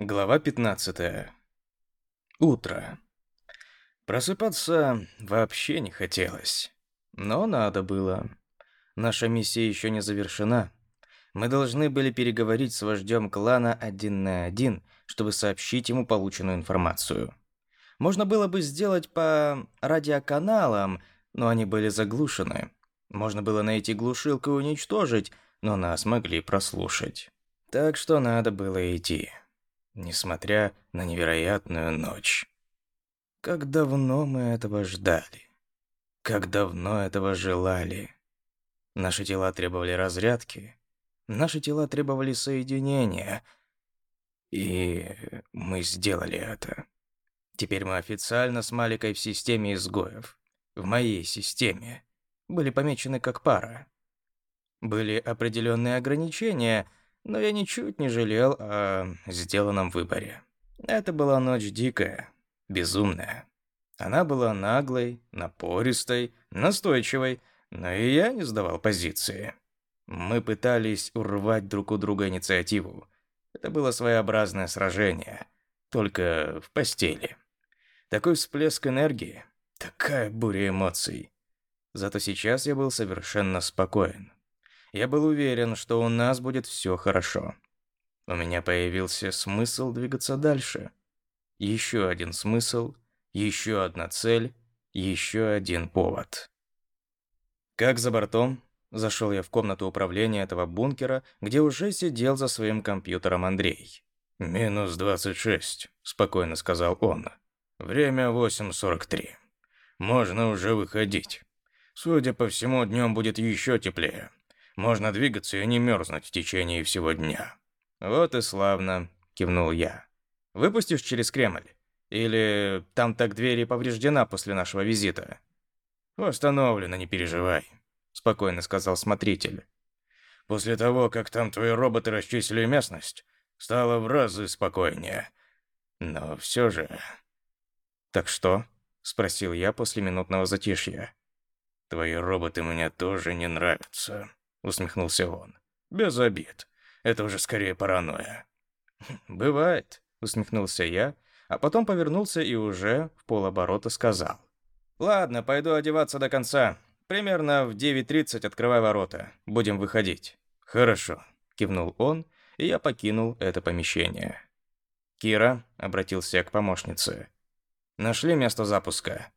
Глава 15. Утро. Просыпаться вообще не хотелось. Но надо было. Наша миссия еще не завершена. Мы должны были переговорить с вождем клана один на один, чтобы сообщить ему полученную информацию. Можно было бы сделать по радиоканалам, но они были заглушены. Можно было найти глушилку и уничтожить, но нас могли прослушать. Так что надо было идти несмотря на невероятную ночь. Как давно мы этого ждали. Как давно этого желали. Наши тела требовали разрядки. Наши тела требовали соединения. И мы сделали это. Теперь мы официально с Маликой в системе изгоев. В моей системе. Были помечены как пара. Были определенные ограничения — но я ничуть не жалел о сделанном выборе. Это была ночь дикая, безумная. Она была наглой, напористой, настойчивой, но и я не сдавал позиции. Мы пытались урвать друг у друга инициативу. Это было своеобразное сражение, только в постели. Такой всплеск энергии, такая буря эмоций. Зато сейчас я был совершенно спокоен. Я был уверен, что у нас будет все хорошо. У меня появился смысл двигаться дальше. Еще один смысл, еще одна цель, еще один повод. Как за бортом, зашел я в комнату управления этого бункера, где уже сидел за своим компьютером Андрей. «Минус 26», — спокойно сказал он. «Время 8.43. Можно уже выходить. Судя по всему, днем будет еще теплее. Можно двигаться и не мерзнуть в течение всего дня. Вот и славно, кивнул я. Выпустишь через Кремль? Или там так двери повреждена после нашего визита? Восстановлено, не переживай, спокойно сказал смотритель. После того, как там твои роботы расчистили местность, стало в разы спокойнее. Но все же... Так что? Спросил я после минутного затишья. Твои роботы мне тоже не нравятся усмехнулся он. Без обид. Это уже скорее паранойя. Бывает, усмехнулся я, а потом повернулся и уже в полоборота сказал: Ладно, пойду одеваться до конца. Примерно в 9:30 открывай ворота. Будем выходить. Хорошо, кивнул он, и я покинул это помещение. Кира обратился к помощнице. Нашли место запуска.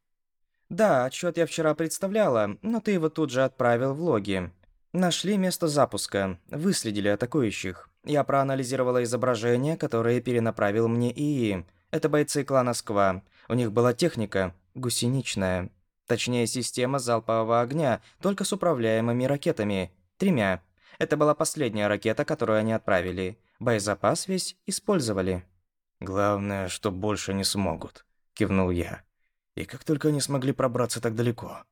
Да, отчет я вчера представляла, но ты его тут же отправил в логи. Нашли место запуска, выследили атакующих. Я проанализировала изображения, которые перенаправил мне ИИ. Это бойцы клана Сква. У них была техника гусеничная. Точнее, система залпового огня, только с управляемыми ракетами. Тремя. Это была последняя ракета, которую они отправили. Боезапас весь использовали. «Главное, что больше не смогут», — кивнул я. «И как только они смогли пробраться так далеко?»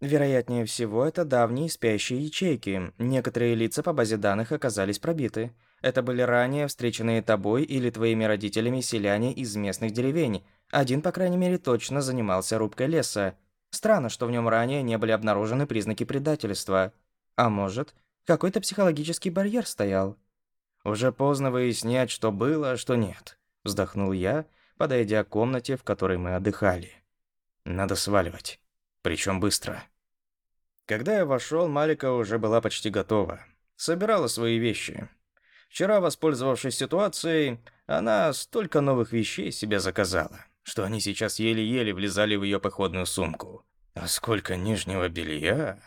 Вероятнее всего, это давние спящие ячейки. Некоторые лица по базе данных оказались пробиты. Это были ранее встреченные тобой или твоими родителями селяне из местных деревень. Один, по крайней мере, точно занимался рубкой леса. Странно, что в нем ранее не были обнаружены признаки предательства. А может, какой-то психологический барьер стоял. Уже поздно выяснять, что было, а что нет. Вздохнул я, подойдя к комнате, в которой мы отдыхали. Надо сваливать. Причем быстро. Когда я вошел, Малика уже была почти готова. Собирала свои вещи. Вчера, воспользовавшись ситуацией, она столько новых вещей себе заказала, что они сейчас еле-еле влезали в ее походную сумку. А сколько нижнего белья,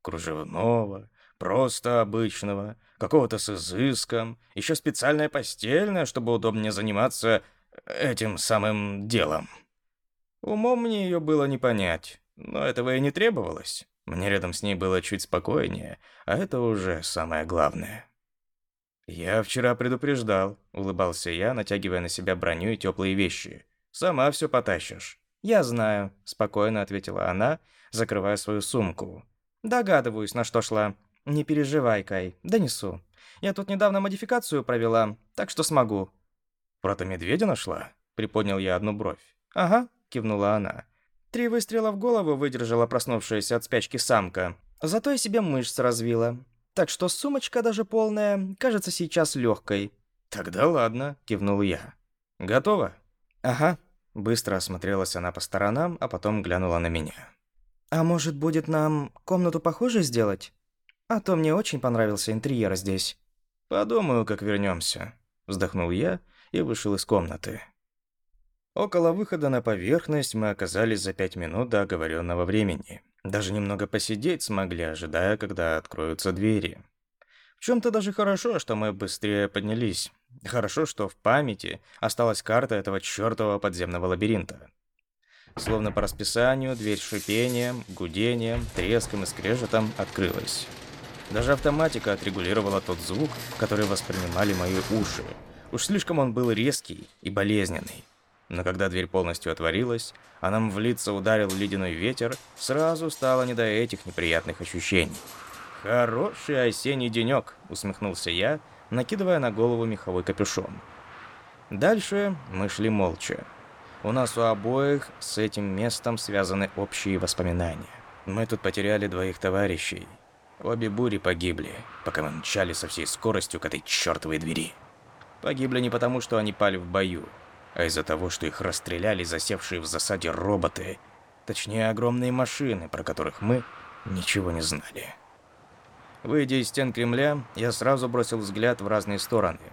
кружевного, просто обычного, какого-то с изыском, еще специальное постельное, чтобы удобнее заниматься этим самым делом. Умом мне ее было не понять. Но этого и не требовалось. Мне рядом с ней было чуть спокойнее, а это уже самое главное. «Я вчера предупреждал», — улыбался я, натягивая на себя броню и теплые вещи. «Сама все потащишь». «Я знаю», — спокойно ответила она, закрывая свою сумку. «Догадываюсь, на что шла. Не переживай, Кай, донесу. Я тут недавно модификацию провела, так что смогу». «Прото-медведя нашла?» — приподнял я одну бровь. «Ага», — кивнула она. Три выстрела в голову выдержала проснувшаяся от спячки самка. Зато я себе мышц развила. Так что сумочка даже полная кажется сейчас легкой. «Тогда ладно», — кивнул я. «Готово?» «Ага». Быстро осмотрелась она по сторонам, а потом глянула на меня. «А может, будет нам комнату похуже сделать? А то мне очень понравился интерьер здесь». «Подумаю, как вернемся», — вздохнул я и вышел из комнаты. Около выхода на поверхность мы оказались за пять минут до оговоренного времени. Даже немного посидеть смогли, ожидая, когда откроются двери. В чем-то даже хорошо, что мы быстрее поднялись. Хорошо, что в памяти осталась карта этого чертового подземного лабиринта. Словно по расписанию, дверь шипением, гудением, треском и скрежетом открылась. Даже автоматика отрегулировала тот звук, который воспринимали мои уши. Уж слишком он был резкий и болезненный. Но когда дверь полностью отворилась, а нам в лицо ударил ледяной ветер, сразу стало не до этих неприятных ощущений. «Хороший осенний денек», — усмехнулся я, накидывая на голову меховой капюшон. Дальше мы шли молча. У нас у обоих с этим местом связаны общие воспоминания. Мы тут потеряли двоих товарищей. Обе бури погибли, пока мы мчали со всей скоростью к этой чертовой двери. Погибли не потому, что они пали в бою, а из-за того, что их расстреляли засевшие в засаде роботы, точнее огромные машины, про которых мы ничего не знали. Выйдя из стен Кремля, я сразу бросил взгляд в разные стороны –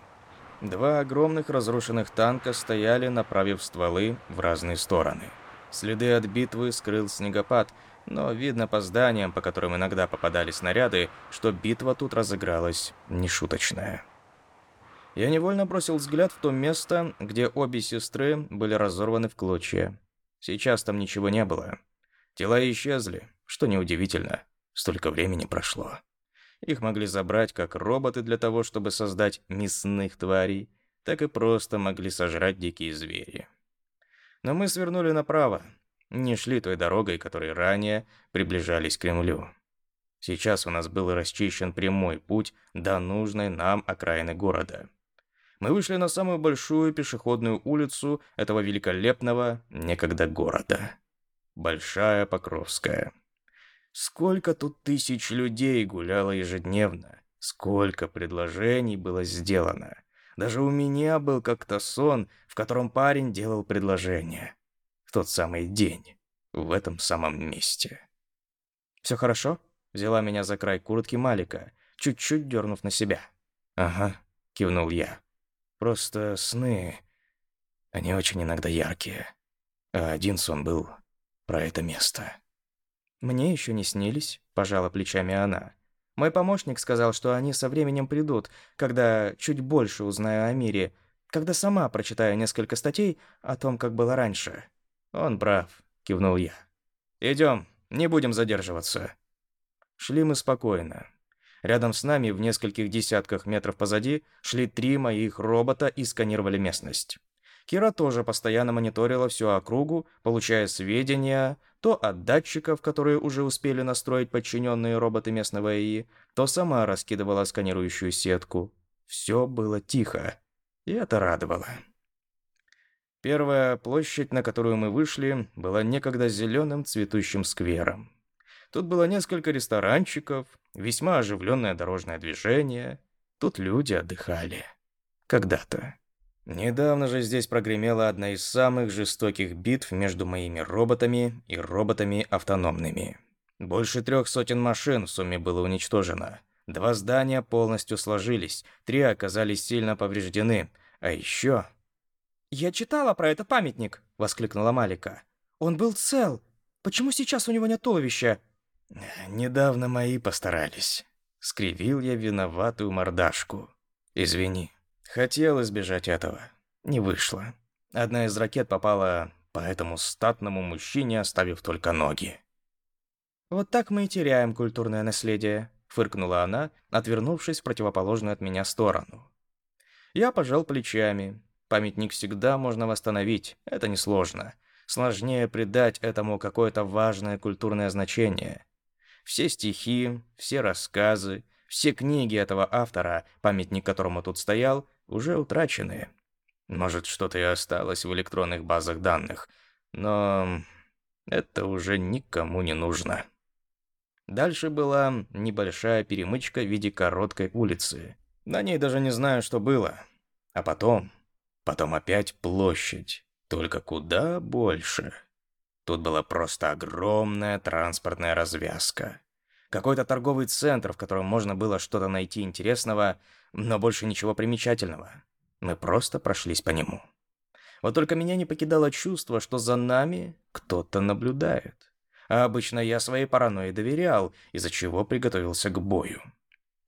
Два огромных разрушенных танка стояли, направив стволы в разные стороны. Следы от битвы скрыл снегопад, но видно по зданиям, по которым иногда попадали снаряды, что битва тут разыгралась нешуточная. Я невольно бросил взгляд в то место, где обе сестры были разорваны в клочья. Сейчас там ничего не было. Тела исчезли, что неудивительно, столько времени прошло. Их могли забрать как роботы для того, чтобы создать мясных тварей, так и просто могли сожрать дикие звери. Но мы свернули направо, не шли той дорогой, которой ранее приближались к Кремлю. Сейчас у нас был расчищен прямой путь до нужной нам окраины города. Мы вышли на самую большую пешеходную улицу этого великолепного некогда города. Большая Покровская. Сколько тут тысяч людей гуляло ежедневно, сколько предложений было сделано. Даже у меня был как-то сон, в котором парень делал предложение. В тот самый день, в этом самом месте. «Все хорошо?» — взяла меня за край куртки Малика, чуть-чуть дернув на себя. «Ага», — кивнул я. «Просто сны, они очень иногда яркие. А один сон был про это место». «Мне еще не снились», – пожала плечами она. «Мой помощник сказал, что они со временем придут, когда чуть больше узнаю о мире, когда сама прочитаю несколько статей о том, как было раньше». «Он прав», – кивнул я. «Идем, не будем задерживаться». Шли мы спокойно. Рядом с нами, в нескольких десятках метров позади, шли три моих робота и сканировали местность. Кира тоже постоянно мониторила всю округу, получая сведения то от датчиков, которые уже успели настроить подчиненные роботы местного ИИ, то сама раскидывала сканирующую сетку. Все было тихо, и это радовало. Первая площадь, на которую мы вышли, была некогда зеленым цветущим сквером. Тут было несколько ресторанчиков, весьма оживленное дорожное движение. Тут люди отдыхали. Когда-то. Недавно же здесь прогремела одна из самых жестоких битв между моими роботами и роботами автономными. Больше трех сотен машин в сумме было уничтожено. Два здания полностью сложились, три оказались сильно повреждены, а еще... «Я читала про этот памятник!» — воскликнула Малика. «Он был цел. Почему сейчас у него нет туловища?» «Недавно мои постарались». Скривил я виноватую мордашку. «Извини». Хотел избежать этого. Не вышло. Одна из ракет попала по этому статному мужчине, оставив только ноги. «Вот так мы и теряем культурное наследие», — фыркнула она, отвернувшись в противоположную от меня сторону. Я пожал плечами. Памятник всегда можно восстановить, это несложно. Сложнее придать этому какое-то важное культурное значение. Все стихи, все рассказы, все книги этого автора, памятник которому тут стоял, уже утрачены. Может, что-то и осталось в электронных базах данных, но это уже никому не нужно. Дальше была небольшая перемычка в виде короткой улицы. На ней даже не знаю, что было. А потом... Потом опять площадь. Только куда больше. Тут была просто огромная транспортная развязка. Какой-то торговый центр, в котором можно было что-то найти интересного, но больше ничего примечательного. Мы просто прошлись по нему. Вот только меня не покидало чувство, что за нами кто-то наблюдает. А обычно я своей паранойи доверял, из-за чего приготовился к бою.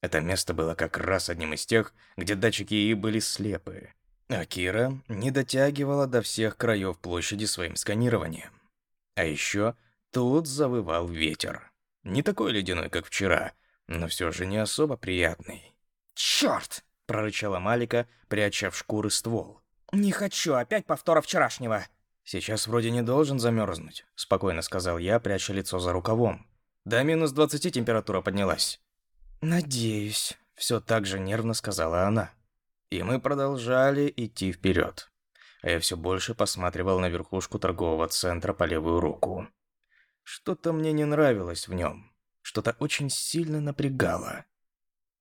Это место было как раз одним из тех, где датчики и были слепы. А Кира не дотягивала до всех краев площади своим сканированием. А еще тут завывал ветер. Не такой ледяной, как вчера, но все же не особо приятный. «Черт!» — прорычала Малика, пряча в шкуры ствол. «Не хочу опять повтора вчерашнего!» «Сейчас вроде не должен замерзнуть», — спокойно сказал я, пряча лицо за рукавом. «До минус двадцати температура поднялась». «Надеюсь», — все так же нервно сказала она. И мы продолжали идти вперед. А я все больше посматривал на верхушку торгового центра по левую руку. Что-то мне не нравилось в нем. Что-то очень сильно напрягало.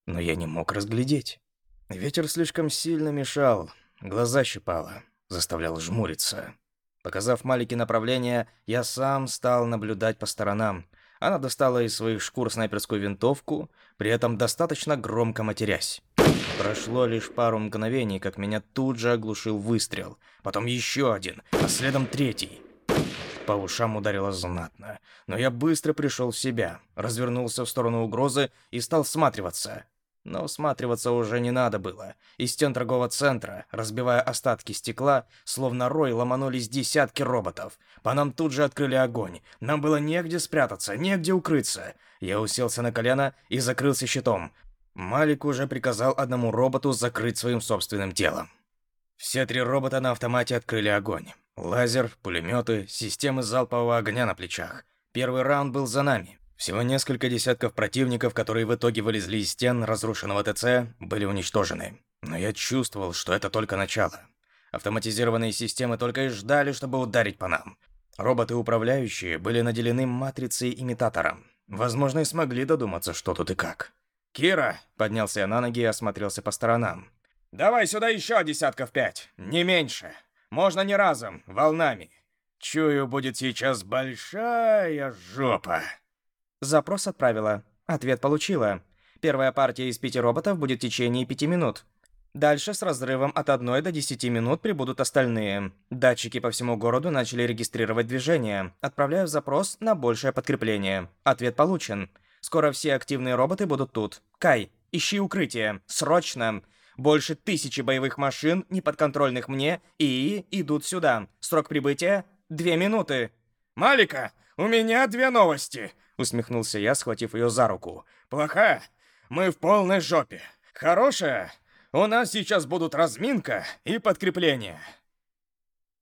Но я не мог разглядеть. Ветер слишком сильно мешал, глаза щипало, заставлял жмуриться. Показав Малике направление, я сам стал наблюдать по сторонам, она достала из своих шкур снайперскую винтовку, при этом достаточно громко матерясь. Прошло лишь пару мгновений, как меня тут же оглушил выстрел. Потом еще один, а следом третий. По ушам ударило знатно. Но я быстро пришел в себя, развернулся в сторону угрозы и стал всматриваться. Но всматриваться уже не надо было. Из стен торгового центра, разбивая остатки стекла, словно рой ломанулись десятки роботов. По нам тут же открыли огонь. Нам было негде спрятаться, негде укрыться. Я уселся на колено и закрылся щитом. Малик уже приказал одному роботу закрыть своим собственным телом. Все три робота на автомате открыли огонь. Лазер, пулеметы, системы залпового огня на плечах. Первый раунд был за нами. Всего несколько десятков противников, которые в итоге вылезли из стен разрушенного ТЦ, были уничтожены. Но я чувствовал, что это только начало. Автоматизированные системы только и ждали, чтобы ударить по нам. Роботы-управляющие были наделены матрицей-имитатором. Возможно, и смогли додуматься, что тут и как. «Кира!» — поднялся я на ноги и осмотрелся по сторонам. «Давай сюда еще десятков пять, не меньше. Можно не разом, волнами. Чую, будет сейчас большая жопа». Запрос отправила. Ответ получила. Первая партия из пяти роботов будет в течение пяти минут. Дальше с разрывом от 1 до 10 минут прибудут остальные. Датчики по всему городу начали регистрировать движение. Отправляю запрос на большее подкрепление. Ответ получен. Скоро все активные роботы будут тут. Кай, ищи укрытие. Срочно. Больше тысячи боевых машин, неподконтрольных мне, и идут сюда. Срок прибытия — две минуты. «Малика, у меня две новости!» Усмехнулся я, схватив ее за руку. «Плохая? Мы в полной жопе. Хорошая? У нас сейчас будут разминка и подкрепление.